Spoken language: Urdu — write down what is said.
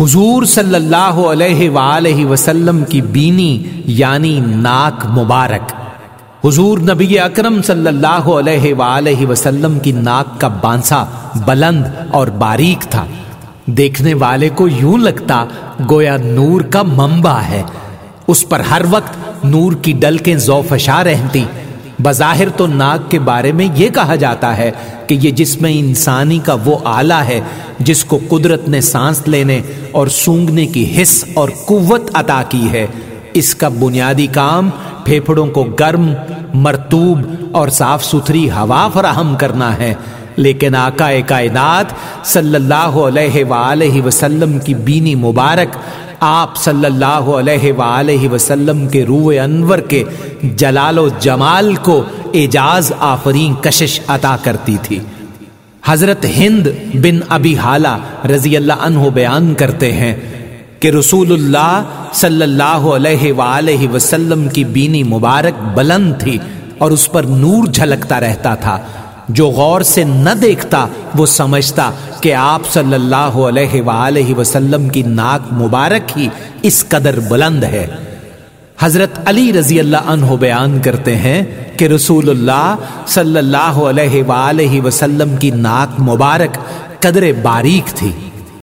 حضور صلی اللہ علیہ وآلہ وسلم کی بینی یعنی ناک مبارک۔ حضور نبی اکرم صلی اللہ علیہ وآلہ وسلم کی ناک کا بانسا بلند اور باریک تھا۔ دیکھنے والے کو یوں لگتا گویا نور کا منبع ہے۔ اس پر ہر وقت نور کی ڈلکیں زوفشا رہتی۔ بظاہر تو ناک کے بارے میں یہ کہا جاتا ہے کہ یہ جسم انسانی کا وہ آلہ ہے جس کو قدرت نے سانس لینے اور سونگنے کی حص اور قوت عطا کی ہے۔ اس کا بنیادی کام پھیپھڑوں کو گرم مرتوب اور صاف ستھری ہوا فراہم کرنا ہے۔ لیکن آقا کائنات صلی اللہ علیہ وآلہ وسلم کی بینی مبارک آپ صلی اللہ علیہ وآلہ وسلم کے روح انور کے جلال و جمال کو اعجاز آفرین کشش عطا کرتی تھی۔ حضرت ہند بن ابی حالہ رضی اللہ عنہ بیان کرتے ہیں کہ رسول اللہ صلی اللہ علیہ وآلہ وسلم کی بینی مبارک بلند تھی اور اس پر نور جھلکتا رہتا تھا۔ جو غور سے نہ دیکھتا، وہ سمجھتا کہ آپ صلی اللہ علیہ وآلہ وسلم کی ناک مبارک ہی اس قدر بلند ہے۔ حضرت علی رضی اللہ عنہ بیان کرتے ہیں کہ رسول اللہ صلی اللہ علیہ وآلہ وسلم کی ناک مبارک قدر باریک تھی۔